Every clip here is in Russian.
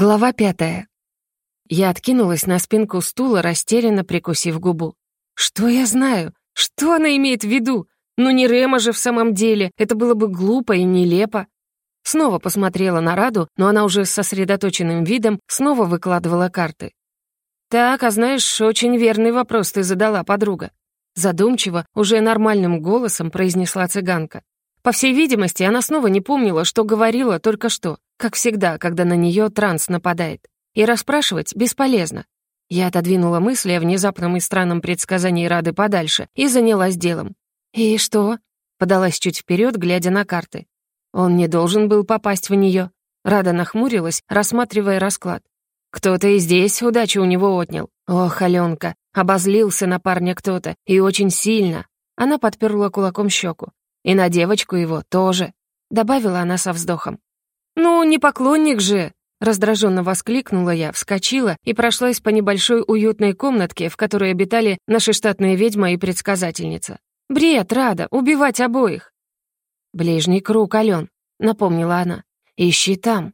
Глава пятая. Я откинулась на спинку стула, растерянно прикусив губу. Что я знаю? Что она имеет в виду? Ну не Рема же в самом деле, это было бы глупо и нелепо. Снова посмотрела на Раду, но она уже с сосредоточенным видом снова выкладывала карты. «Так, а знаешь, очень верный вопрос ты задала, подруга». Задумчиво, уже нормальным голосом произнесла цыганка. По всей видимости, она снова не помнила, что говорила только что, как всегда, когда на нее транс нападает. И расспрашивать бесполезно. Я отодвинула мысли о внезапном и странном предсказании Рады подальше и занялась делом. «И что?» — подалась чуть вперед, глядя на карты. Он не должен был попасть в нее. Рада нахмурилась, рассматривая расклад. Кто-то и здесь удачу у него отнял. Ох, Аленка, обозлился на парня кто-то, и очень сильно. Она подперла кулаком щеку. И на девочку его тоже», — добавила она со вздохом. «Ну, не поклонник же!» Раздраженно воскликнула я, вскочила и прошлась по небольшой уютной комнатке, в которой обитали наши штатные ведьма и предсказательница. «Бред, Рада, убивать обоих!» «Ближний круг, Ален», — напомнила она. «Ищи там».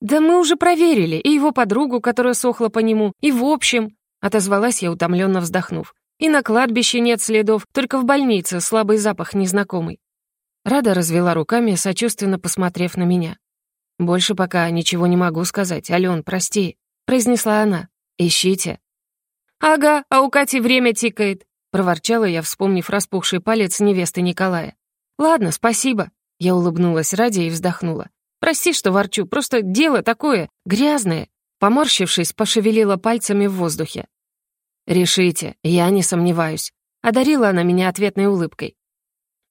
«Да мы уже проверили, и его подругу, которая сохла по нему, и в общем...» — отозвалась я, утомленно вздохнув. И на кладбище нет следов, только в больнице слабый запах незнакомый. Рада развела руками, сочувственно посмотрев на меня. «Больше пока ничего не могу сказать. Ален, прости», — произнесла она. «Ищите». «Ага, а у Кати время тикает», — проворчала я, вспомнив распухший палец невесты Николая. «Ладно, спасибо». Я улыбнулась ради и вздохнула. «Прости, что ворчу, просто дело такое, грязное». Поморщившись, пошевелила пальцами в воздухе. «Решите, я не сомневаюсь», — одарила она меня ответной улыбкой.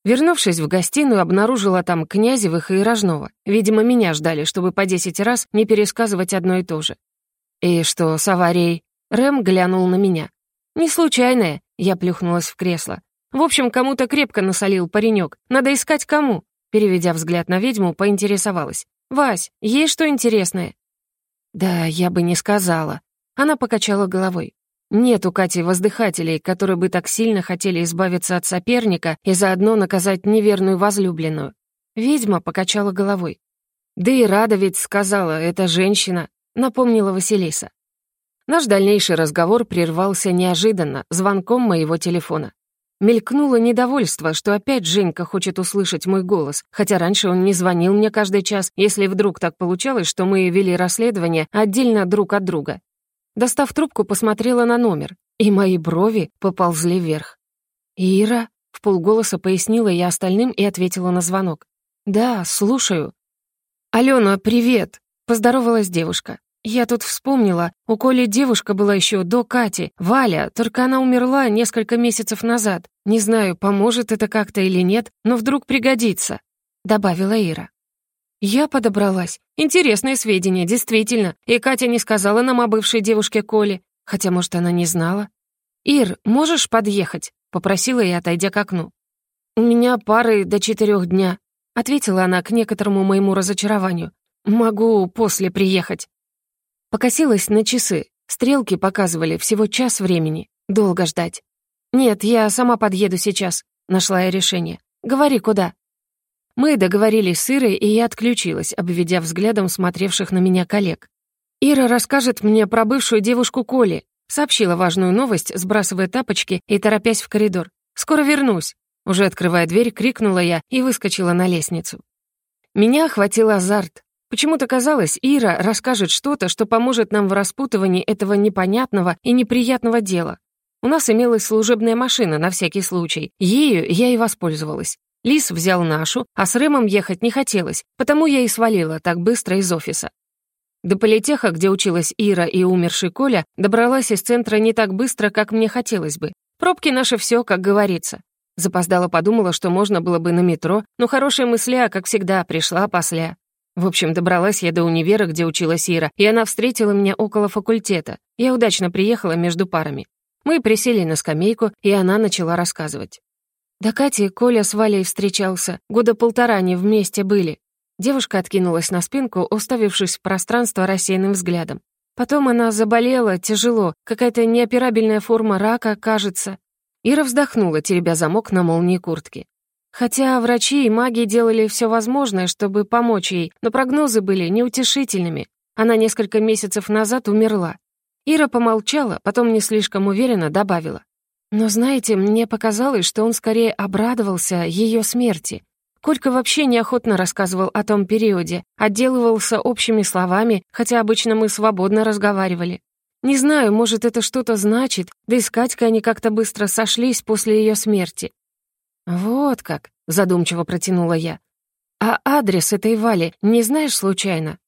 Вернувшись в гостиную, обнаружила там Князевых и Рожнова. Видимо, меня ждали, чтобы по десять раз не пересказывать одно и то же. «И что с аварией?» Рэм глянул на меня. «Не случайное», — я плюхнулась в кресло. «В общем, кому-то крепко насолил паренек. Надо искать кому». Переведя взгляд на ведьму, поинтересовалась. «Вась, есть что интересное?» «Да, я бы не сказала». Она покачала головой. Нет у Кати воздыхателей, которые бы так сильно хотели избавиться от соперника и заодно наказать неверную возлюбленную. Ведьма покачала головой. «Да и Рада ведь сказала, это женщина», — напомнила Василиса. Наш дальнейший разговор прервался неожиданно, звонком моего телефона. Мелькнуло недовольство, что опять Женька хочет услышать мой голос, хотя раньше он не звонил мне каждый час, если вдруг так получалось, что мы вели расследование отдельно друг от друга. Достав трубку, посмотрела на номер, и мои брови поползли вверх. «Ира?» — в полголоса пояснила я остальным и ответила на звонок. «Да, слушаю». «Алена, привет!» — поздоровалась девушка. «Я тут вспомнила, у Коли девушка была еще до Кати, Валя, только она умерла несколько месяцев назад. Не знаю, поможет это как-то или нет, но вдруг пригодится», — добавила Ира. Я подобралась. Интересные сведения, действительно. И Катя не сказала нам о бывшей девушке Коле. Хотя, может, она не знала. «Ир, можешь подъехать?» — попросила я, отойдя к окну. «У меня пары до четырех дня», — ответила она к некоторому моему разочарованию. «Могу после приехать». Покосилась на часы. Стрелки показывали всего час времени. Долго ждать. «Нет, я сама подъеду сейчас», — нашла я решение. «Говори, куда?» Мы договорились с Ирой, и я отключилась, обведя взглядом смотревших на меня коллег. «Ира расскажет мне про бывшую девушку Коли», сообщила важную новость, сбрасывая тапочки и торопясь в коридор. «Скоро вернусь». Уже открывая дверь, крикнула я и выскочила на лестницу. Меня охватил азарт. Почему-то казалось, Ира расскажет что-то, что поможет нам в распутывании этого непонятного и неприятного дела. У нас имелась служебная машина на всякий случай. Ею я и воспользовалась. Лис взял нашу, а с Рэмом ехать не хотелось, потому я и свалила так быстро из офиса. До политеха, где училась Ира и умерший Коля, добралась из центра не так быстро, как мне хотелось бы. Пробки наши все, как говорится. Запоздала подумала, что можно было бы на метро, но хорошая мысля, как всегда, пришла после. В общем, добралась я до универа, где училась Ира, и она встретила меня около факультета. Я удачно приехала между парами. Мы присели на скамейку, и она начала рассказывать. Да Кати Коля с Валей встречался. Года полтора они вместе были. Девушка откинулась на спинку, уставившись в пространство рассеянным взглядом. Потом она заболела, тяжело, какая-то неоперабельная форма рака, кажется. Ира вздохнула, теребя замок на молнии куртки. Хотя врачи и маги делали все возможное, чтобы помочь ей, но прогнозы были неутешительными. Она несколько месяцев назад умерла. Ира помолчала, потом не слишком уверенно добавила. Но знаете, мне показалось, что он скорее обрадовался ее смерти. Колька вообще неохотно рассказывал о том периоде, отделывался общими словами, хотя обычно мы свободно разговаривали. Не знаю, может, это что-то значит, да и с Катькой они как-то быстро сошлись после ее смерти. «Вот как», — задумчиво протянула я. «А адрес этой Вали не знаешь случайно?»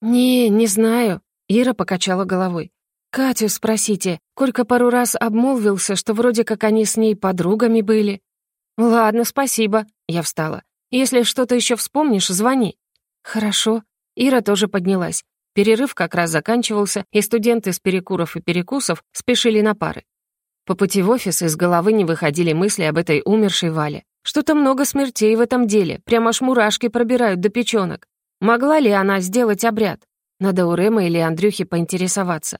«Не, не знаю», — Ира покачала головой. «Катю спросите. Колька пару раз обмолвился, что вроде как они с ней подругами были». «Ладно, спасибо», — я встала. «Если что-то еще вспомнишь, звони». «Хорошо». Ира тоже поднялась. Перерыв как раз заканчивался, и студенты с перекуров и перекусов спешили на пары. По пути в офис из головы не выходили мысли об этой умершей Вале. Что-то много смертей в этом деле, прямо аж мурашки пробирают до печенок. Могла ли она сделать обряд? Надо у Рэма или Андрюхи поинтересоваться.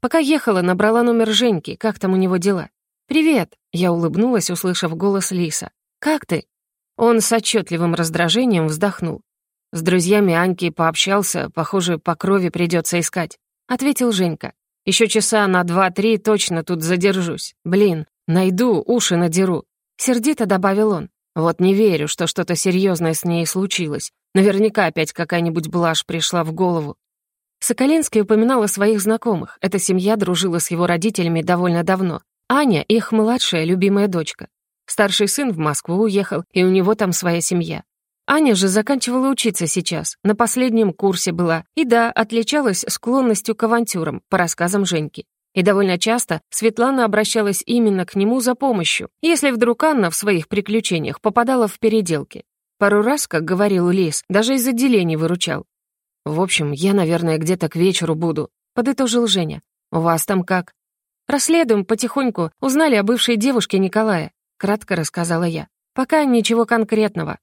Пока ехала, набрала номер Женьки, как там у него дела. «Привет!» — я улыбнулась, услышав голос Лиса. «Как ты?» Он с отчетливым раздражением вздохнул. «С друзьями Аньки пообщался, похоже, по крови придется искать», — ответил Женька. Еще часа на два-три точно тут задержусь. Блин, найду, уши надеру», — сердито добавил он. «Вот не верю, что что-то серьезное с ней случилось. Наверняка опять какая-нибудь блажь пришла в голову. Соколинский упоминал о своих знакомых. Эта семья дружила с его родителями довольно давно. Аня — их младшая любимая дочка. Старший сын в Москву уехал, и у него там своя семья. Аня же заканчивала учиться сейчас, на последнем курсе была, и да, отличалась склонностью к авантюрам, по рассказам Женьки. И довольно часто Светлана обращалась именно к нему за помощью, если вдруг Анна в своих приключениях попадала в переделки. Пару раз, как говорил Лис, даже из отделений выручал. «В общем, я, наверное, где-то к вечеру буду», — подытожил Женя. «У вас там как?» «Расследуем потихоньку. Узнали о бывшей девушке Николая», — кратко рассказала я. «Пока ничего конкретного».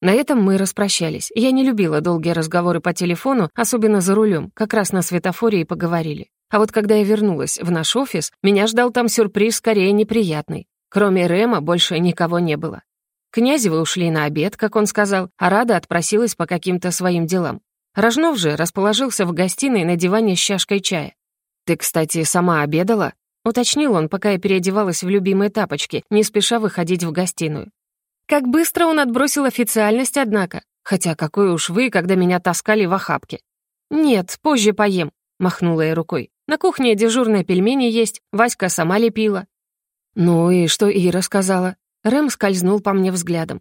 На этом мы распрощались. Я не любила долгие разговоры по телефону, особенно за рулем, как раз на светофоре и поговорили. А вот когда я вернулась в наш офис, меня ждал там сюрприз скорее неприятный. Кроме Рема больше никого не было. Князевы ушли на обед, как он сказал, а Рада отпросилась по каким-то своим делам. Рожнов же расположился в гостиной на диване с чашкой чая. «Ты, кстати, сама обедала?» — уточнил он, пока я переодевалась в любимые тапочки, не спеша выходить в гостиную. Как быстро он отбросил официальность, однако. Хотя какой уж вы, когда меня таскали в охапке. «Нет, позже поем», — махнула я рукой. «На кухне дежурные пельмени есть, Васька сама лепила». «Ну и что Ира сказала?» Рэм скользнул по мне взглядом.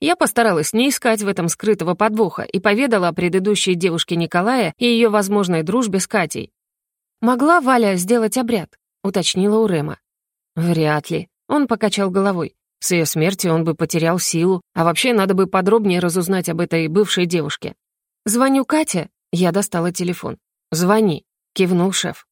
Я постаралась не искать в этом скрытого подвоха и поведала о предыдущей девушке Николая и ее возможной дружбе с Катей. «Могла Валя сделать обряд?» — уточнила у Рема. «Вряд ли». Он покачал головой. С ее смертью он бы потерял силу, а вообще надо бы подробнее разузнать об этой бывшей девушке. «Звоню Кате?» Я достала телефон. «Звони», — кивнул шеф.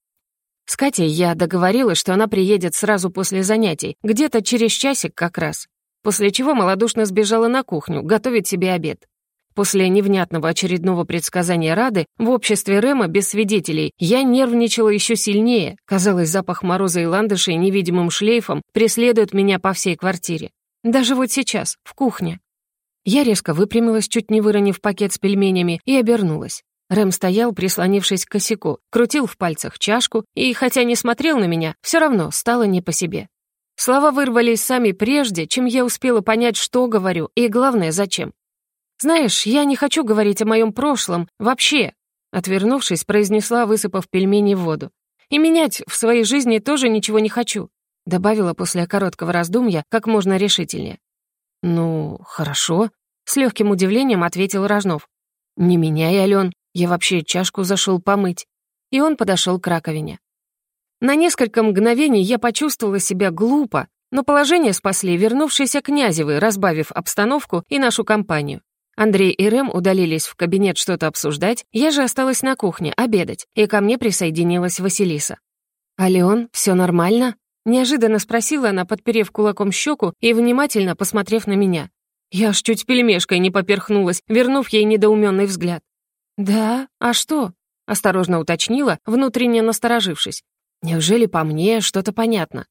С Катей я договорилась, что она приедет сразу после занятий, где-то через часик как раз после чего малодушно сбежала на кухню готовить себе обед. После невнятного очередного предсказания Рады в обществе Рема без свидетелей я нервничала еще сильнее. Казалось, запах мороза и ландышей невидимым шлейфом преследует меня по всей квартире. Даже вот сейчас, в кухне. Я резко выпрямилась, чуть не выронив пакет с пельменями, и обернулась. Рэм стоял, прислонившись к косяку, крутил в пальцах чашку и, хотя не смотрел на меня, все равно стало не по себе. Слова вырвались сами прежде, чем я успела понять, что говорю, и главное, зачем. «Знаешь, я не хочу говорить о моем прошлом вообще», отвернувшись, произнесла, высыпав пельмени в воду. «И менять в своей жизни тоже ничего не хочу», добавила после короткого раздумья как можно решительнее. «Ну, хорошо», — с легким удивлением ответил Рожнов. «Не меняй, Ален, я вообще чашку зашел помыть». И он подошел к раковине. На несколько мгновений я почувствовала себя глупо, но положение спасли вернувшиеся князевы, разбавив обстановку и нашу компанию. Андрей и Рэм удалились в кабинет что-то обсуждать, я же осталась на кухне обедать, и ко мне присоединилась Василиса. «Алеон, все нормально?» — неожиданно спросила она, подперев кулаком щеку и внимательно посмотрев на меня. Я аж чуть пельмешкой не поперхнулась, вернув ей недоуменный взгляд. «Да? А что?» — осторожно уточнила, внутренне насторожившись. Неужели по мне что-то понятно?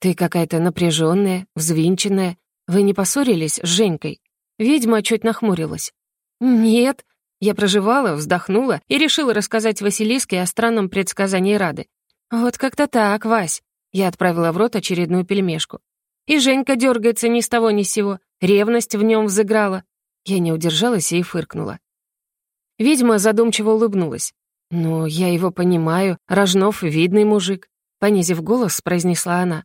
Ты какая-то напряженная, взвинченная. Вы не поссорились с Женькой? Ведьма чуть нахмурилась. Нет. Я проживала, вздохнула и решила рассказать Василиске о странном предсказании Рады. «Вот как-то так, Вась». Я отправила в рот очередную пельмешку. И Женька дергается ни с того ни с сего. Ревность в нем взыграла. Я не удержалась и фыркнула. Ведьма задумчиво улыбнулась. «Ну, я его понимаю. Рожнов — видный мужик», — понизив голос, произнесла она.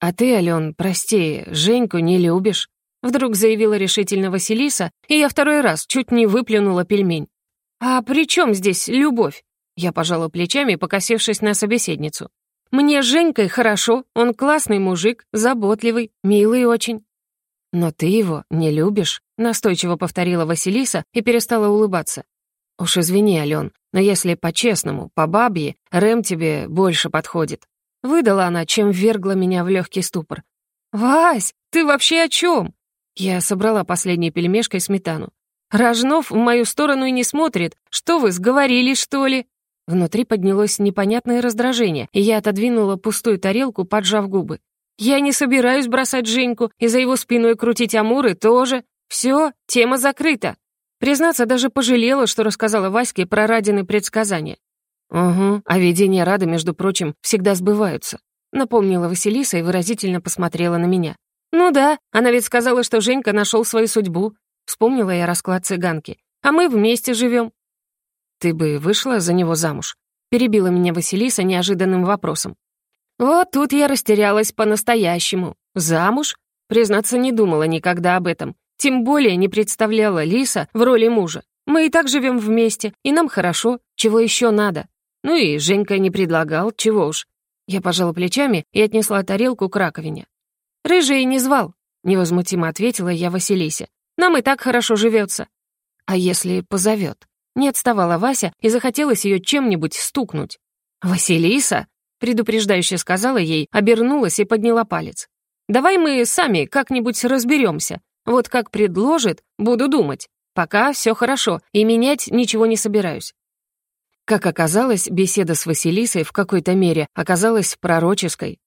«А ты, Ален, прости, Женьку не любишь?» Вдруг заявила решительно Василиса, и я второй раз чуть не выплюнула пельмень. «А при чем здесь любовь?» Я пожала плечами, покосившись на собеседницу. «Мне с Женькой хорошо, он классный мужик, заботливый, милый очень». «Но ты его не любишь», — настойчиво повторила Василиса и перестала улыбаться. «Уж извини, Ален, но если по-честному, по бабье, Рэм тебе больше подходит». Выдала она, чем ввергла меня в легкий ступор. «Вась, ты вообще о чем? Я собрала последней пельмешкой сметану. «Рожнов в мою сторону и не смотрит. Что вы, сговорились, что ли?» Внутри поднялось непонятное раздражение, и я отодвинула пустую тарелку, поджав губы. «Я не собираюсь бросать Женьку, и за его спиной крутить амуры тоже. Все, тема закрыта». Признаться, даже пожалела, что рассказала Ваське про Радины предсказания. «Угу, а видения Рады, между прочим, всегда сбываются», напомнила Василиса и выразительно посмотрела на меня. «Ну да, она ведь сказала, что Женька нашел свою судьбу», — вспомнила я расклад цыганки. «А мы вместе живем». «Ты бы вышла за него замуж?» — перебила меня Василиса неожиданным вопросом. Вот тут я растерялась по-настоящему. Замуж? Признаться, не думала никогда об этом. Тем более не представляла Лиса в роли мужа. Мы и так живем вместе, и нам хорошо. Чего еще надо? Ну и Женька не предлагал, чего уж. Я пожала плечами и отнесла тарелку к раковине. «Рыжий не звал», — невозмутимо ответила я Василисе. «Нам и так хорошо живется». «А если позовет?» Не отставала Вася и захотелось ее чем-нибудь стукнуть. «Василиса?» — предупреждающе сказала ей, обернулась и подняла палец. «Давай мы сами как-нибудь разберемся. Вот как предложит, буду думать. Пока все хорошо, и менять ничего не собираюсь». Как оказалось, беседа с Василисой в какой-то мере оказалась пророческой.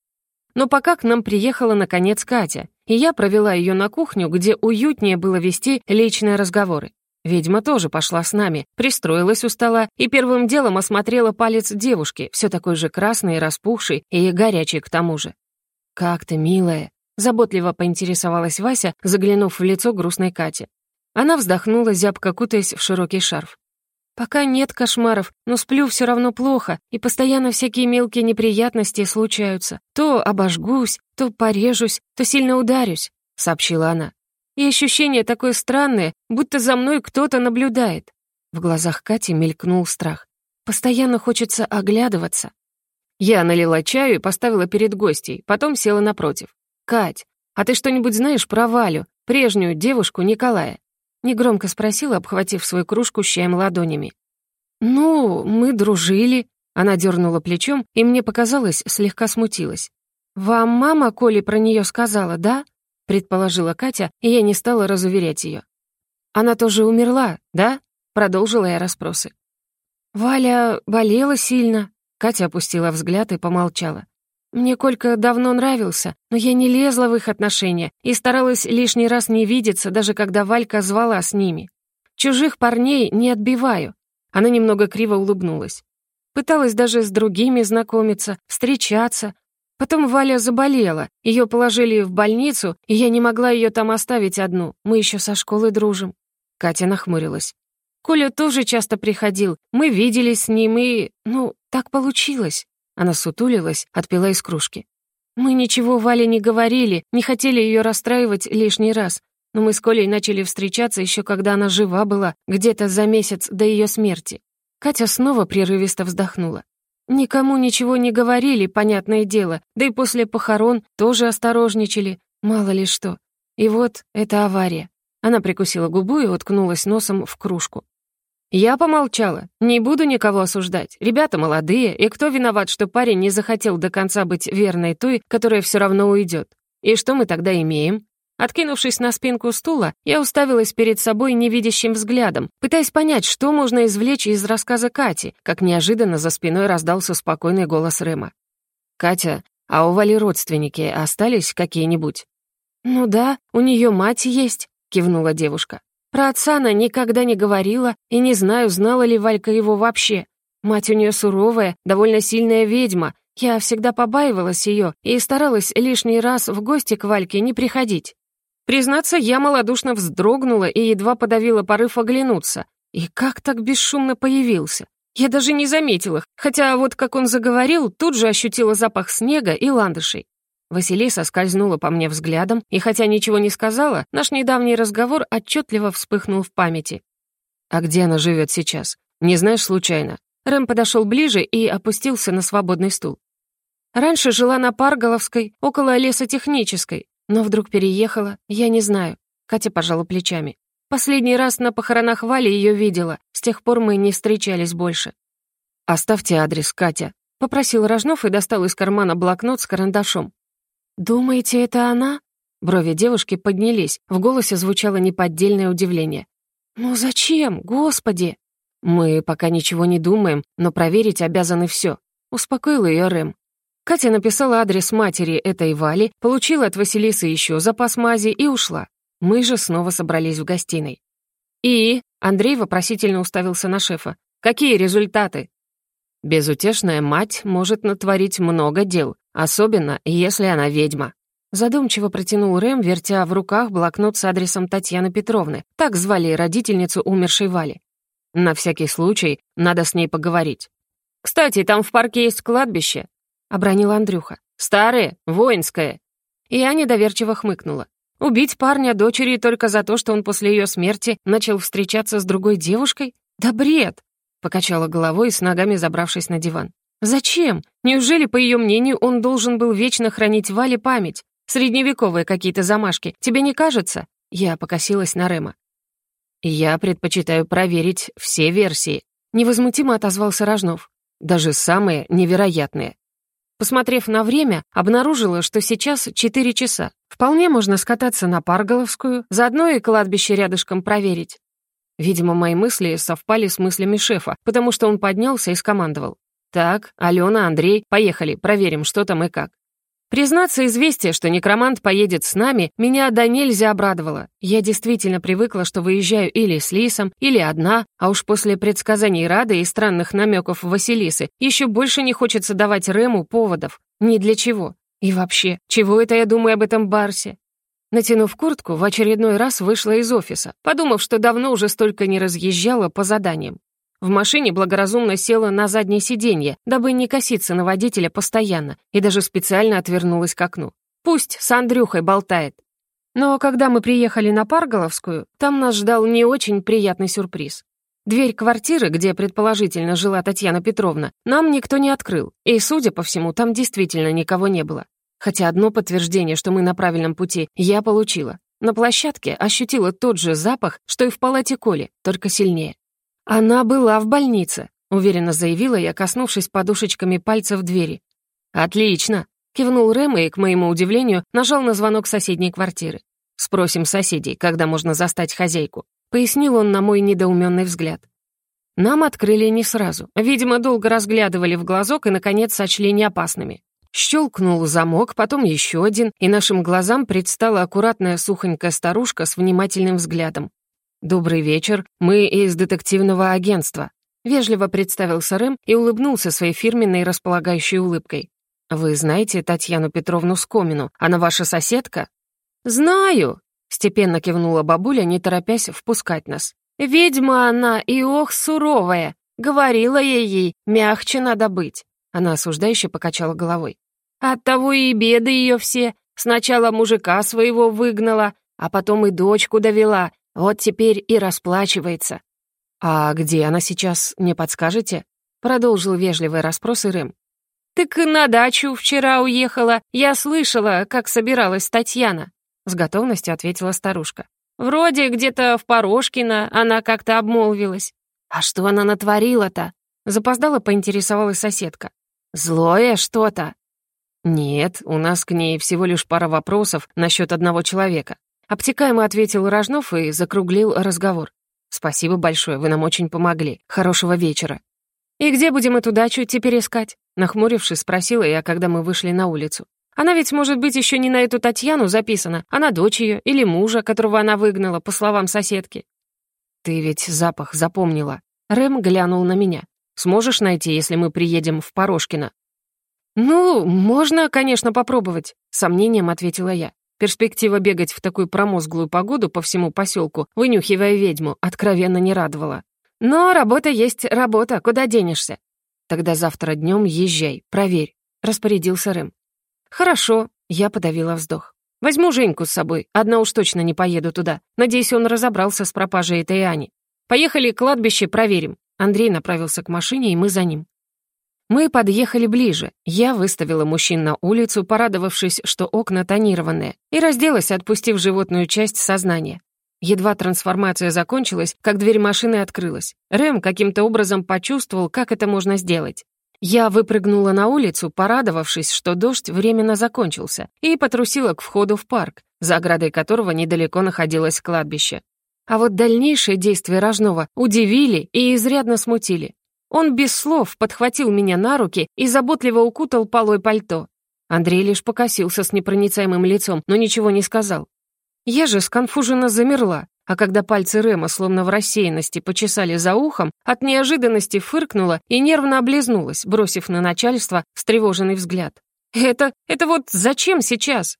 Но пока к нам приехала, наконец, Катя, и я провела ее на кухню, где уютнее было вести личные разговоры. Ведьма тоже пошла с нами, пристроилась у стола и первым делом осмотрела палец девушки, все такой же красный, распухший и горячий к тому же. «Как ты, милая!» — заботливо поинтересовалась Вася, заглянув в лицо грустной Кате. Она вздохнула, зябко кутаясь в широкий шарф. Пока нет кошмаров, но сплю все равно плохо, и постоянно всякие мелкие неприятности случаются. То обожгусь, то порежусь, то сильно ударюсь», — сообщила она. «И ощущение такое странное, будто за мной кто-то наблюдает». В глазах Кати мелькнул страх. «Постоянно хочется оглядываться». Я налила чаю и поставила перед гостей, потом села напротив. «Кать, а ты что-нибудь знаешь про Валю, прежнюю девушку Николая?» Негромко спросила, обхватив свою кружку с ладонями. «Ну, мы дружили», — она дернула плечом, и мне показалось, слегка смутилась. «Вам мама Коли про нее сказала, да?» — предположила Катя, и я не стала разуверять ее. «Она тоже умерла, да?» — продолжила я расспросы. «Валя болела сильно», — Катя опустила взгляд и помолчала. Мне Колька давно нравился, но я не лезла в их отношения и старалась лишний раз не видеться, даже когда Валька звала с ними. Чужих парней не отбиваю. Она немного криво улыбнулась. Пыталась даже с другими знакомиться, встречаться. Потом Валя заболела, ее положили в больницу, и я не могла ее там оставить одну, мы еще со школы дружим. Катя нахмурилась. Коля тоже часто приходил, мы виделись с ним, и... ну, так получилось. Она сутулилась, отпила из кружки. «Мы ничего Вале не говорили, не хотели ее расстраивать лишний раз, но мы с Колей начали встречаться еще когда она жива была, где-то за месяц до ее смерти». Катя снова прерывисто вздохнула. «Никому ничего не говорили, понятное дело, да и после похорон тоже осторожничали, мало ли что. И вот эта авария». Она прикусила губу и уткнулась носом в кружку. Я помолчала. Не буду никого осуждать. Ребята молодые, и кто виноват, что парень не захотел до конца быть верной той, которая все равно уйдет? И что мы тогда имеем? Откинувшись на спинку стула, я уставилась перед собой невидящим взглядом, пытаясь понять, что можно извлечь из рассказа Кати, как неожиданно за спиной раздался спокойный голос Рэма. «Катя, а у Вали родственники остались какие-нибудь?» «Ну да, у нее мать есть», — кивнула девушка. Про отца она никогда не говорила, и не знаю, знала ли Валька его вообще. Мать у нее суровая, довольно сильная ведьма. Я всегда побаивалась ее и старалась лишний раз в гости к Вальке не приходить. Признаться, я малодушно вздрогнула и едва подавила порыв оглянуться. И как так бесшумно появился? Я даже не заметила, хотя вот как он заговорил, тут же ощутила запах снега и ландышей. Василиса скользнула по мне взглядом, и хотя ничего не сказала, наш недавний разговор отчетливо вспыхнул в памяти. «А где она живет сейчас? Не знаешь случайно?» Рэм подошел ближе и опустился на свободный стул. Раньше жила на Парголовской, около лесотехнической, но вдруг переехала, я не знаю. Катя пожала плечами. Последний раз на похоронах Вали ее видела, с тех пор мы не встречались больше. «Оставьте адрес, Катя», — попросил Рожнов и достал из кармана блокнот с карандашом. «Думаете, это она?» Брови девушки поднялись, в голосе звучало неподдельное удивление. «Ну зачем, господи?» «Мы пока ничего не думаем, но проверить обязаны все», — успокоил ее Рэм. Катя написала адрес матери этой Вали, получила от Василисы еще запас мази и ушла. Мы же снова собрались в гостиной. «И?» — Андрей вопросительно уставился на шефа. «Какие результаты?» «Безутешная мать может натворить много дел, особенно если она ведьма». Задумчиво протянул Рэм, вертя в руках блокнот с адресом Татьяны Петровны. Так звали родительницу умершей Вали. На всякий случай надо с ней поговорить. «Кстати, там в парке есть кладбище», — обронил Андрюха. «Старое, воинское». Я недоверчиво хмыкнула. Убить парня дочери только за то, что он после ее смерти начал встречаться с другой девушкой? Да бред! Покачала головой, с ногами забравшись на диван. Зачем? Неужели, по ее мнению, он должен был вечно хранить Вале память? Средневековые какие-то замашки. Тебе не кажется? Я покосилась на Рема. «Я предпочитаю проверить все версии», — невозмутимо отозвался Рожнов. «Даже самые невероятные». Посмотрев на время, обнаружила, что сейчас 4 часа. Вполне можно скататься на Парголовскую, заодно и кладбище рядышком проверить. Видимо, мои мысли совпали с мыслями шефа, потому что он поднялся и скомандовал. «Так, Алена, Андрей, поехали, проверим, что там и как». Признаться, известие, что некромант поедет с нами, меня до нельзя обрадовало. Я действительно привыкла, что выезжаю или с Лисом, или одна, а уж после предсказаний Рады и странных намеков Василисы еще больше не хочется давать Рему поводов. Ни для чего. И вообще, чего это я думаю об этом Барсе? Натянув куртку, в очередной раз вышла из офиса, подумав, что давно уже столько не разъезжала по заданиям. В машине благоразумно села на заднее сиденье, дабы не коситься на водителя постоянно, и даже специально отвернулась к окну. Пусть с Андрюхой болтает. Но когда мы приехали на Парголовскую, там нас ждал не очень приятный сюрприз. Дверь квартиры, где предположительно жила Татьяна Петровна, нам никто не открыл, и, судя по всему, там действительно никого не было. Хотя одно подтверждение, что мы на правильном пути, я получила. На площадке ощутила тот же запах, что и в палате Коли, только сильнее. «Она была в больнице», — уверенно заявила я, коснувшись подушечками пальцев двери. «Отлично», — кивнул Рэм и, к моему удивлению, нажал на звонок соседней квартиры. «Спросим соседей, когда можно застать хозяйку», — пояснил он на мой недоуменный взгляд. Нам открыли не сразу. Видимо, долго разглядывали в глазок и, наконец, сочли неопасными. Щелкнул замок, потом еще один, и нашим глазам предстала аккуратная сухонькая старушка с внимательным взглядом. «Добрый вечер, мы из детективного агентства», — вежливо представился Рэм и улыбнулся своей фирменной располагающей улыбкой. «Вы знаете Татьяну Петровну Скомину? Она ваша соседка?» «Знаю», — степенно кивнула бабуля, не торопясь впускать нас. «Ведьма она и ох, суровая! Говорила я ей, мягче надо быть!» Она осуждающе покачала головой. «Оттого и беды ее все. Сначала мужика своего выгнала, а потом и дочку довела, вот теперь и расплачивается. «А где она сейчас, не подскажете?» Продолжил вежливый расспрос Рэм. «Так на дачу вчера уехала. Я слышала, как собиралась Татьяна», — с готовностью ответила старушка. «Вроде где-то в Порошкино она как-то обмолвилась». «А что она натворила-то?» — запоздала поинтересовалась соседка. «Злое что-то». «Нет, у нас к ней всего лишь пара вопросов насчет одного человека. Обтекаемо ответил Рожнов и закруглил разговор. «Спасибо большое, вы нам очень помогли. Хорошего вечера». «И где будем эту дачу теперь искать?» Нахмурившись, спросила я, когда мы вышли на улицу. «Она ведь, может быть, еще не на эту Татьяну записана, а на дочь ее или мужа, которого она выгнала, по словам соседки». «Ты ведь запах запомнила». Рэм глянул на меня. «Сможешь найти, если мы приедем в Порошкино?» «Ну, можно, конечно, попробовать», — сомнением ответила я. Перспектива бегать в такую промозглую погоду по всему поселку, вынюхивая ведьму, откровенно не радовала. «Но работа есть работа, куда денешься?» «Тогда завтра днем езжай, проверь», — распорядился Рэм. «Хорошо», — я подавила вздох. «Возьму Женьку с собой, одна уж точно не поеду туда. Надеюсь, он разобрался с пропажей этой Ани. Поехали кладбище, проверим». Андрей направился к машине, и мы за ним. Мы подъехали ближе. Я выставила мужчин на улицу, порадовавшись, что окна тонированные, и разделась, отпустив животную часть сознания. Едва трансформация закончилась, как дверь машины открылась. Рэм каким-то образом почувствовал, как это можно сделать. Я выпрыгнула на улицу, порадовавшись, что дождь временно закончился, и потрусила к входу в парк, за оградой которого недалеко находилось кладбище. А вот дальнейшие действия Рожнова удивили и изрядно смутили. Он без слов подхватил меня на руки и заботливо укутал полой пальто. Андрей лишь покосился с непроницаемым лицом, но ничего не сказал. Я же сконфуженно замерла, а когда пальцы Рема словно в рассеянности почесали за ухом, от неожиданности фыркнула и нервно облизнулась, бросив на начальство встревоженный взгляд. «Это... это вот зачем сейчас?»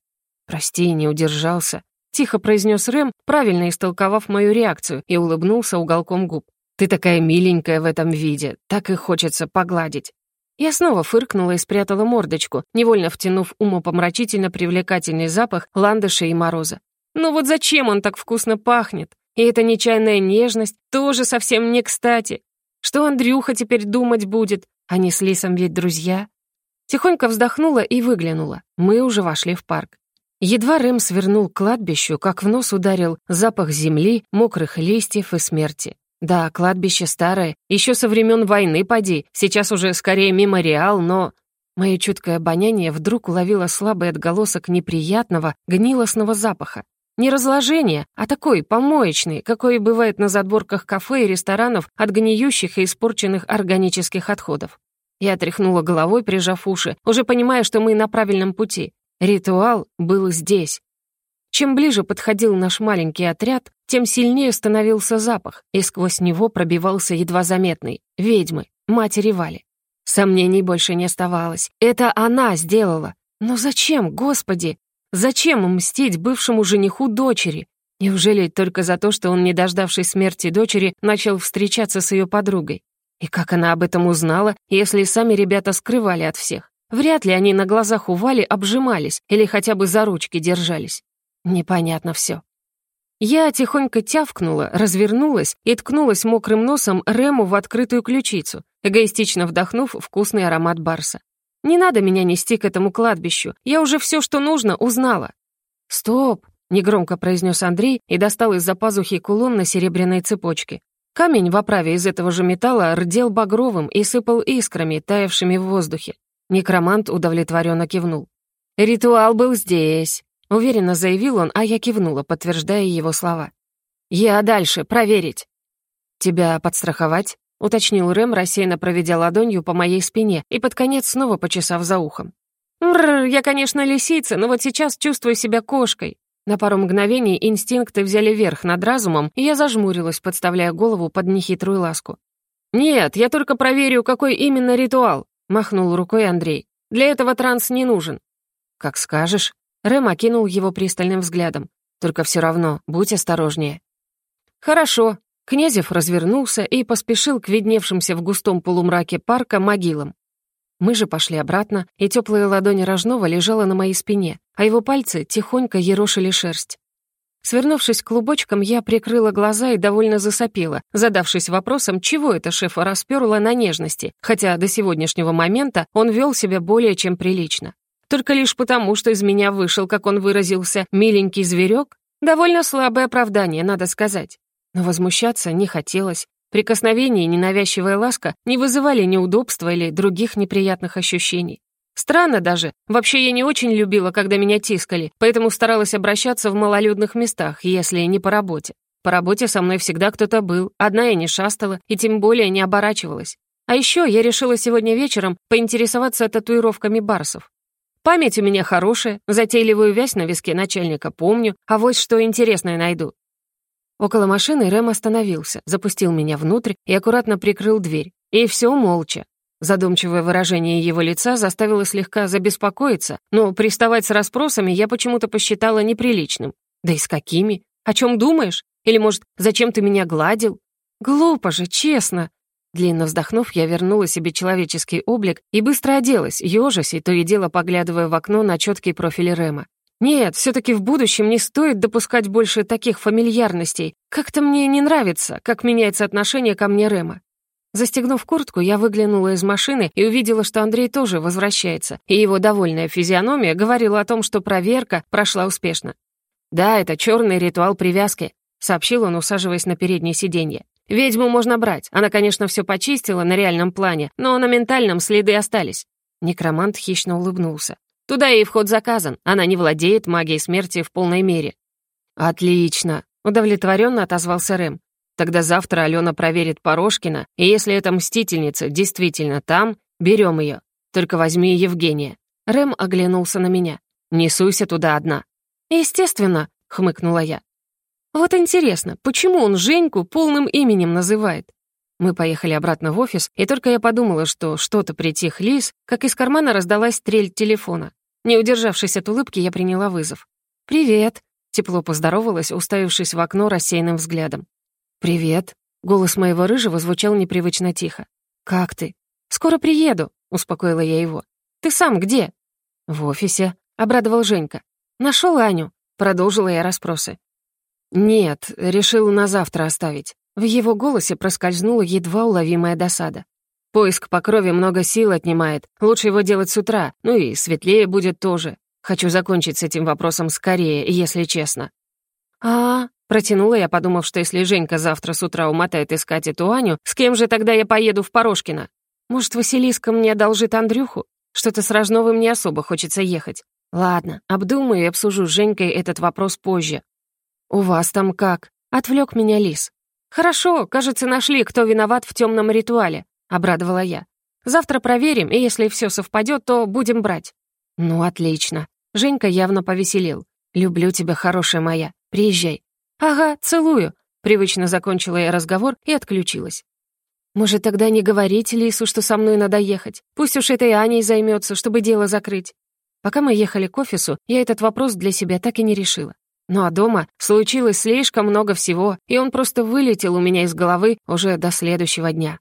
«Прости, не удержался», — тихо произнес Рэм, правильно истолковав мою реакцию, и улыбнулся уголком губ. Ты такая миленькая в этом виде, так и хочется погладить». Я снова фыркнула и спрятала мордочку, невольно втянув умопомрачительно привлекательный запах ландыша и мороза. «Ну вот зачем он так вкусно пахнет? И эта нечаянная нежность тоже совсем не кстати. Что Андрюха теперь думать будет? Они с Лисом ведь друзья». Тихонько вздохнула и выглянула. Мы уже вошли в парк. Едва Рэм свернул к кладбищу, как в нос ударил запах земли, мокрых листьев и смерти. Да, кладбище старое, еще со времен войны поди, сейчас уже скорее мемориал, но... Мое чуткое обоняние вдруг уловило слабый отголосок неприятного, гнилостного запаха. Не разложение, а такой, помоечный, какой бывает на задворках кафе и ресторанов от гниющих и испорченных органических отходов. Я тряхнула головой, прижав уши, уже понимая, что мы на правильном пути. Ритуал был здесь, чем ближе подходил наш маленький отряд, тем сильнее становился запах, и сквозь него пробивался едва заметный — ведьмы, матери Вали. Сомнений больше не оставалось. Это она сделала. Но зачем, господи? Зачем мстить бывшему жениху дочери? Неужели только за то, что он, не дождавшись смерти дочери, начал встречаться с ее подругой? И как она об этом узнала, если сами ребята скрывали от всех? Вряд ли они на глазах у Вали обжимались или хотя бы за ручки держались. Непонятно все. Я тихонько тявкнула, развернулась и ткнулась мокрым носом Рему в открытую ключицу, эгоистично вдохнув вкусный аромат барса. «Не надо меня нести к этому кладбищу, я уже все, что нужно, узнала». «Стоп!» — негромко произнес Андрей и достал из-за пазухи кулон на серебряной цепочке. Камень в оправе из этого же металла рдел багровым и сыпал искрами, таявшими в воздухе. Некромант удовлетворенно кивнул. «Ритуал был здесь. Уверенно заявил он, а я кивнула, подтверждая его слова. «Я дальше, проверить». «Тебя подстраховать?» — уточнил Рэм, рассеянно проведя ладонью по моей спине и под конец снова почесав за ухом. «Мррр, я, конечно, лисица, но вот сейчас чувствую себя кошкой». На пару мгновений инстинкты взяли верх над разумом, и я зажмурилась, подставляя голову под нехитрую ласку. «Нет, я только проверю, какой именно ритуал», — махнул рукой Андрей. «Для этого транс не нужен». «Как скажешь», Рэм окинул его пристальным взглядом. «Только все равно, будь осторожнее». «Хорошо». Князев развернулся и поспешил к видневшимся в густом полумраке парка могилам. Мы же пошли обратно, и теплая ладонь Рожнова лежала на моей спине, а его пальцы тихонько ерошили шерсть. Свернувшись клубочком, я прикрыла глаза и довольно засопела, задавшись вопросом, чего это шефа расперла на нежности, хотя до сегодняшнего момента он вел себя более чем прилично. Только лишь потому, что из меня вышел, как он выразился, миленький зверек? Довольно слабое оправдание, надо сказать. Но возмущаться не хотелось. Прикосновение и ненавязчивая ласка не вызывали неудобства или других неприятных ощущений. Странно даже. Вообще я не очень любила, когда меня тискали, поэтому старалась обращаться в малолюдных местах, если не по работе. По работе со мной всегда кто-то был, одна я не шастала и тем более не оборачивалась. А еще я решила сегодня вечером поинтересоваться татуировками барсов. Память у меня хорошая, затейливую вязь на виске начальника помню, а вот что интересное найду. Около машины Рэм остановился, запустил меня внутрь и аккуратно прикрыл дверь. И все молча. Задумчивое выражение его лица заставило слегка забеспокоиться, но приставать с расспросами я почему-то посчитала неприличным. Да и с какими? О чем думаешь? Или, может, зачем ты меня гладил? Глупо же, честно. Длинно вздохнув, я вернула себе человеческий облик и быстро оделась, ёжась и то и дело поглядывая в окно на четкий профиль Рема. Нет, все таки в будущем не стоит допускать больше таких фамильярностей. Как-то мне не нравится, как меняется отношение ко мне Рема. Застегнув куртку, я выглянула из машины и увидела, что Андрей тоже возвращается, и его довольная физиономия говорила о том, что проверка прошла успешно. «Да, это черный ритуал привязки», — сообщил он, усаживаясь на переднее сиденье. Ведьму можно брать. Она, конечно, все почистила на реальном плане, но на ментальном следы остались. Некромант хищно улыбнулся. Туда ей вход заказан. Она не владеет магией смерти в полной мере. Отлично, удовлетворенно отозвался Рэм. Тогда завтра Алена проверит Порошкина, и если эта мстительница действительно там, берем ее. Только возьми Евгения. Рэм оглянулся на меня. Не суйся туда одна. Естественно, хмыкнула я. Вот интересно, почему он Женьку полным именем называет? Мы поехали обратно в офис, и только я подумала, что что-то притих лис, как из кармана раздалась трель телефона. Не удержавшись от улыбки, я приняла вызов. «Привет», — тепло поздоровалась, уставившись в окно рассеянным взглядом. «Привет», — голос моего рыжего звучал непривычно тихо. «Как ты?» «Скоро приеду», — успокоила я его. «Ты сам где?» «В офисе», — обрадовал Женька. Нашел Аню», — продолжила я расспросы. «Нет, решил на завтра оставить». В его голосе проскользнула едва уловимая досада. «Поиск по крови много сил отнимает. Лучше его делать с утра, ну и светлее будет тоже. Хочу закончить с этим вопросом скорее, если честно». «А, протянула я, подумав, что если Женька завтра с утра умотает искать эту Аню, с кем же тогда я поеду в Порошкино? Может, Василиска мне одолжит Андрюху? Что-то с Рожновым не особо хочется ехать. Ладно, обдумаю и обсужу с Женькой этот вопрос позже. «У вас там как?» — отвлек меня Лис. «Хорошо, кажется, нашли, кто виноват в темном ритуале», — обрадовала я. «Завтра проверим, и если все совпадет, то будем брать». «Ну, отлично». Женька явно повеселил. «Люблю тебя, хорошая моя. Приезжай». «Ага, целую», — привычно закончила я разговор и отключилась. «Может, тогда не говорить Лису, что со мной надо ехать? Пусть уж этой Аней займется, чтобы дело закрыть». Пока мы ехали к офису, я этот вопрос для себя так и не решила. Ну а дома случилось слишком много всего, и он просто вылетел у меня из головы уже до следующего дня.